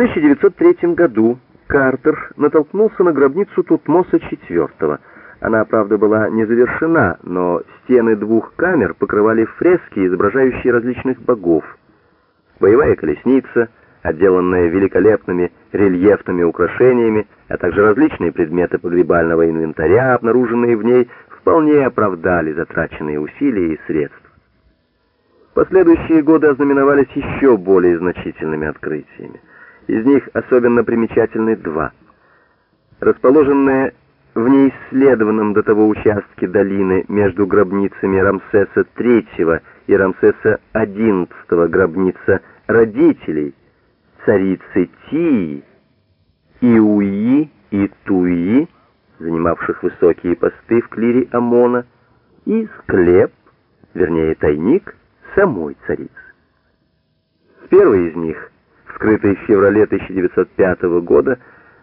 1903 году Картер натолкнулся на гробницу Тутмоса IV. Она, правда, была не завершена, но стены двух камер покрывали фрески, изображающие различных богов. Боевая колесница, отделанная великолепными рельефными украшениями, а также различные предметы погребального инвентаря, обнаруженные в ней, вполне оправдали затраченные усилия и средства. Последующие годы ознаменовались еще более значительными открытиями. Из них особенно примечательны два. Расположенные в неисследованном до того участке долины между гробницами Рамсеса III и Рамсеса XI гробница родителей, царицы Тии, Иуи и Туи, занимавших высокие посты в клире Амона, и склеп, вернее тайник, самой царицы. В первой из них, вскрытой в феврале 1905 года,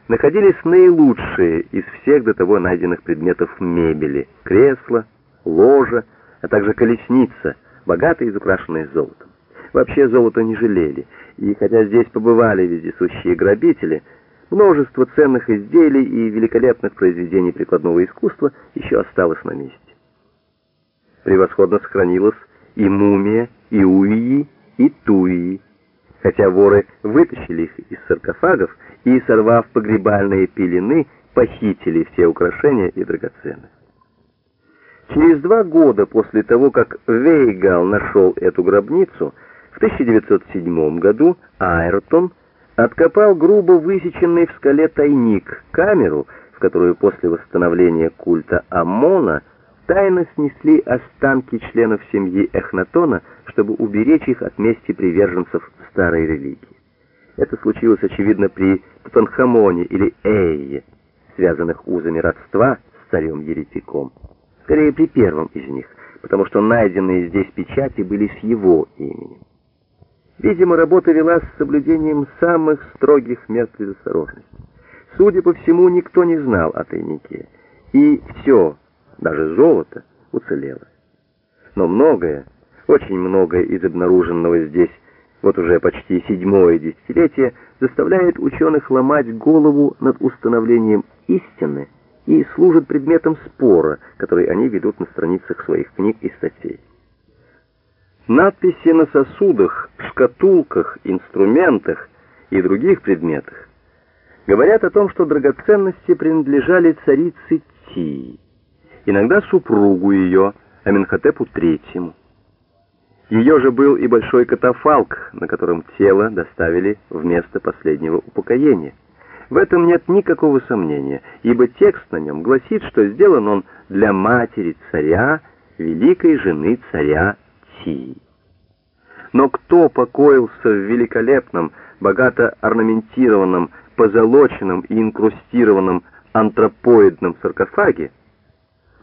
находились наилучшие из всех до того найденных предметов мебели: кресло, ложа, а также колесница, богато изукрашенная золотом. Вообще золото не жалели, и хотя здесь побывали вездесущие грабители, множество ценных изделий и великолепных произведений прикладного искусства еще осталось на месте. Превосходно сохранилась и мумия, и уии, и туии, хотя воры вытащили их из саркофагов и, сорвав погребальные пелены, похитили все украшения и драгоценности. Через два года после того, как Вейгал нашел эту гробницу, в 1907 году Айртон откопал грубо высеченный в скале тайник, камеру, в которую после восстановления культа Амона тайно снесли останки членов семьи Эхнатона, чтобы уберечь их от мести приверженцев старой религии. Это случилось, очевидно, при Тутанхамоне или Эйе, связанных узами родства с царем-еретиком. Скорее, при первом из них, потому что найденные здесь печати были с его именем. Видимо, работа велась с соблюдением самых строгих мер предосторожности. Судя по всему, никто не знал о тайнике. И все, даже золото, уцелело. Но многое, очень многое из обнаруженного здесь, вот уже почти седьмое десятилетие, заставляет ученых ломать голову над установлением истины и служит предметом спора, который они ведут на страницах своих книг и статей. Надписи на сосудах, шкатулках, инструментах и других предметах говорят о том, что драгоценности принадлежали царице Тии, иногда супругу ее, Аменхотепу III. Ее же был и большой катафалк, на котором тело доставили в место последнего упокоения. В этом нет никакого сомнения, ибо текст на нем гласит, что сделан он для матери царя, великой жены царя России. Но кто покоился в великолепном, богато орнаментированном, позолоченном и инкрустированном антропоидном саркофаге,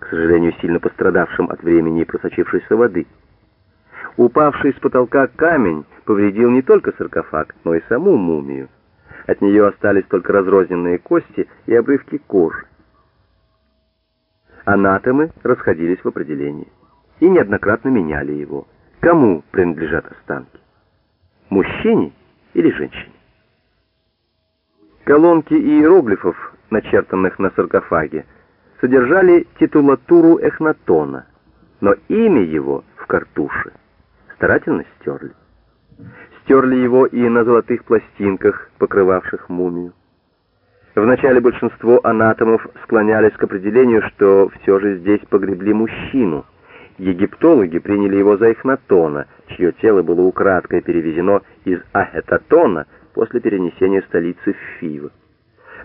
к сожалению, сильно пострадавшем от времени и просочившейся воды. Упавший с потолка камень повредил не только саркофаг, но и саму мумию. От нее остались только разрозненные кости и обрывки кожи. Анатомы расходились в определении и неоднократно меняли его. Кому принадлежат останки? Мужчине или женщине? Колонки иероглифов, начертанных на саркофаге, содержали титулатуру Эхнатона, но имя его в картуше старательно стерли. Стерли его и на золотых пластинках, покрывавших мумию. Вначале большинство анатомов склонялись к определению, что все же здесь погребли мужчину – Египтологи приняли его за Эхнатона, чье тело было украдкой перевезено из Ахетатона после перенесения столицы в Фивы.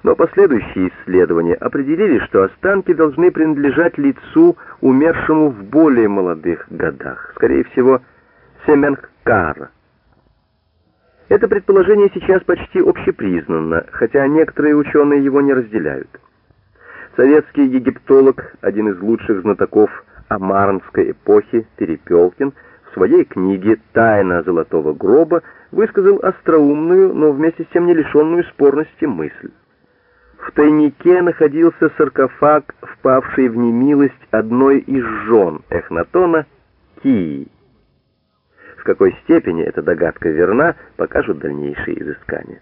Но последующие исследования определили, что останки должны принадлежать лицу, умершему в более молодых годах, скорее всего, Семенхкара. Это предположение сейчас почти общепризнано, хотя некоторые ученые его не разделяют. Советский египтолог, один из лучших знатоков амарнской эпохи Перепелкин в своей книге «Тайна золотого гроба» высказал остроумную, но вместе с тем не лишенную спорности мысль. В тайнике находился саркофаг, впавший в немилость одной из жен Эхнатона, Кии. В какой степени эта догадка верна, покажут дальнейшие изыскания.